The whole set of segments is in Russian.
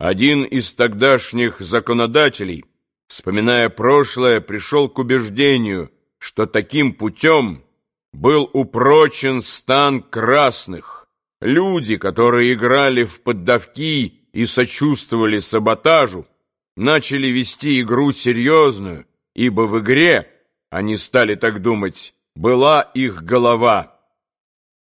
Один из тогдашних законодателей, вспоминая прошлое, пришел к убеждению, что таким путем был упрочен стан красных. Люди, которые играли в поддавки и сочувствовали саботажу, начали вести игру серьезную, ибо в игре, они стали так думать, была их голова.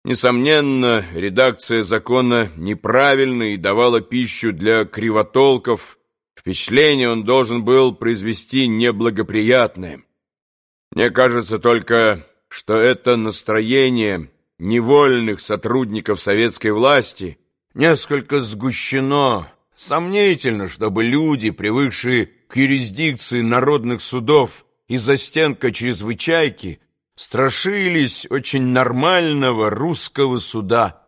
Несомненно, редакция закона неправильна и давала пищу для кривотолков. Впечатление он должен был произвести неблагоприятное. Мне кажется только, что это настроение невольных сотрудников советской власти несколько сгущено. Сомнительно, чтобы люди, привыкшие к юрисдикции народных судов из-за стенка чрезвычайки, страшились очень нормального русского суда.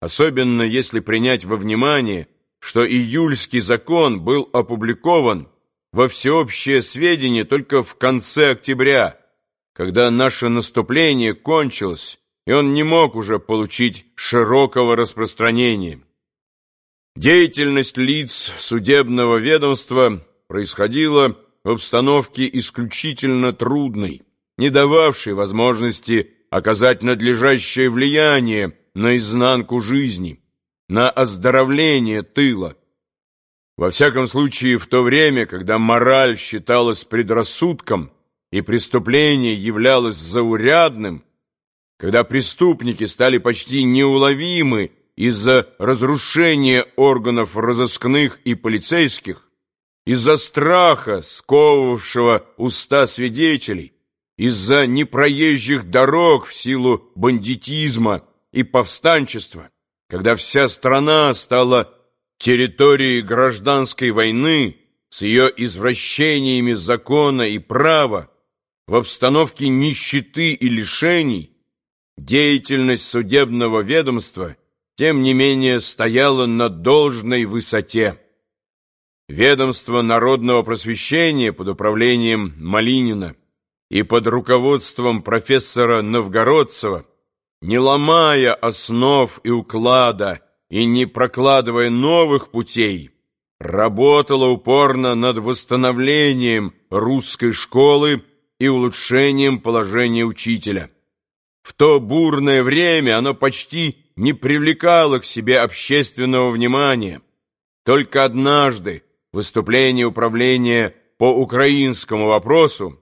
Особенно если принять во внимание, что июльский закон был опубликован во всеобщее сведение только в конце октября, когда наше наступление кончилось, и он не мог уже получить широкого распространения. Деятельность лиц судебного ведомства происходила в обстановке исключительно трудной не дававший возможности оказать надлежащее влияние на изнанку жизни, на оздоровление тыла. Во всяком случае, в то время, когда мораль считалась предрассудком и преступление являлось заурядным, когда преступники стали почти неуловимы из-за разрушения органов разыскных и полицейских, из-за страха, сковывавшего уста свидетелей, из-за непроезжих дорог в силу бандитизма и повстанчества, когда вся страна стала территорией гражданской войны с ее извращениями закона и права, в обстановке нищеты и лишений, деятельность судебного ведомства, тем не менее, стояла на должной высоте. Ведомство народного просвещения под управлением Малинина и под руководством профессора Новгородцева, не ломая основ и уклада и не прокладывая новых путей, работала упорно над восстановлением русской школы и улучшением положения учителя. В то бурное время оно почти не привлекало к себе общественного внимания. Только однажды выступление управления по украинскому вопросу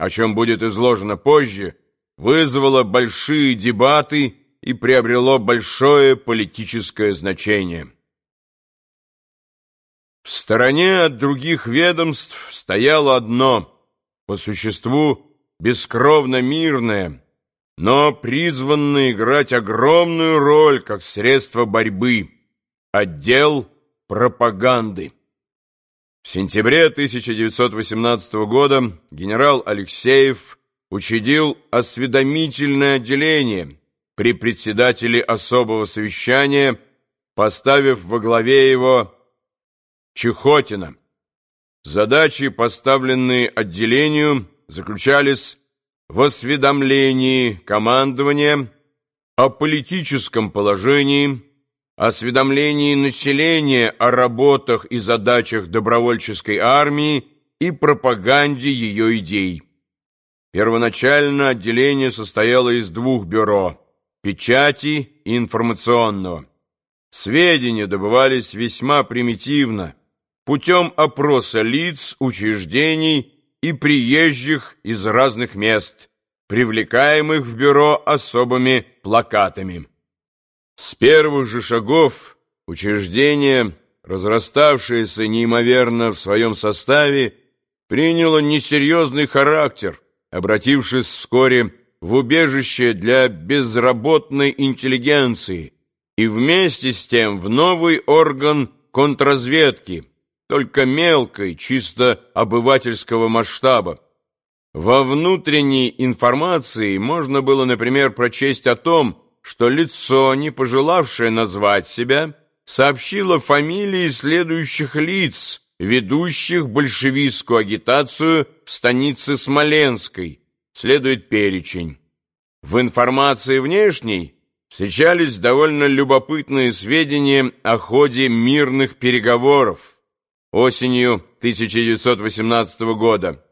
о чем будет изложено позже, вызвало большие дебаты и приобрело большое политическое значение. В стороне от других ведомств стояло одно, по существу бескровно мирное, но призванное играть огромную роль как средство борьбы, отдел пропаганды. В сентябре 1918 года генерал Алексеев учредил осведомительное отделение при председателе особого совещания, поставив во главе его Чехотина. Задачи, поставленные отделению, заключались в осведомлении командования о политическом положении, осведомлении населения о работах и задачах добровольческой армии и пропаганде ее идей. Первоначально отделение состояло из двух бюро – печати и информационного. Сведения добывались весьма примитивно, путем опроса лиц, учреждений и приезжих из разных мест, привлекаемых в бюро особыми плакатами. С первых же шагов учреждение, разраставшееся неимоверно в своем составе, приняло несерьезный характер, обратившись вскоре в убежище для безработной интеллигенции и вместе с тем в новый орган контрразведки, только мелкой, чисто обывательского масштаба. Во внутренней информации можно было, например, прочесть о том, что лицо, не пожелавшее назвать себя, сообщило фамилии следующих лиц, ведущих большевистскую агитацию в станице Смоленской. Следует перечень. В информации внешней встречались довольно любопытные сведения о ходе мирных переговоров осенью 1918 года